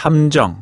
탐정.